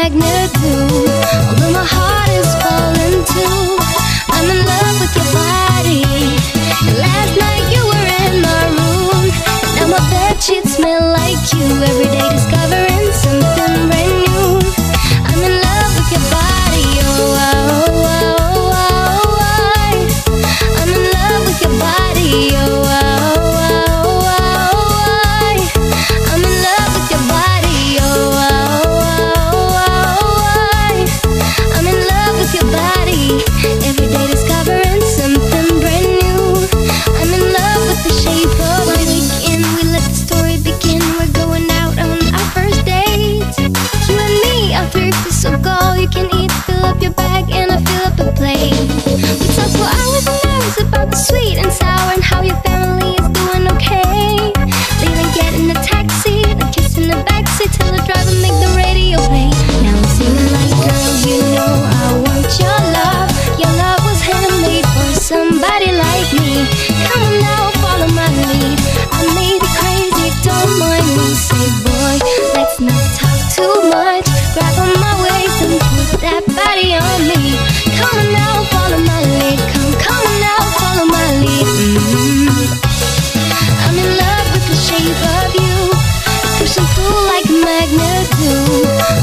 magnet. Although my heart. Sweet and sour and how your magnet do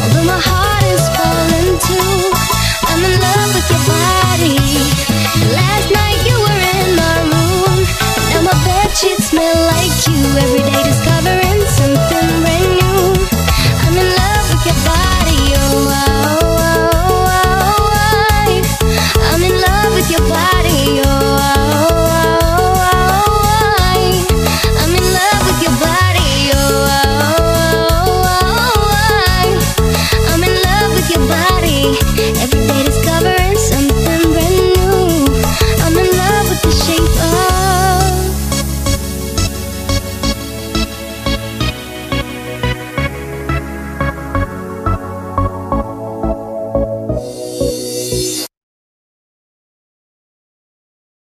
Although my heart is falling too I'm in love with your body Everything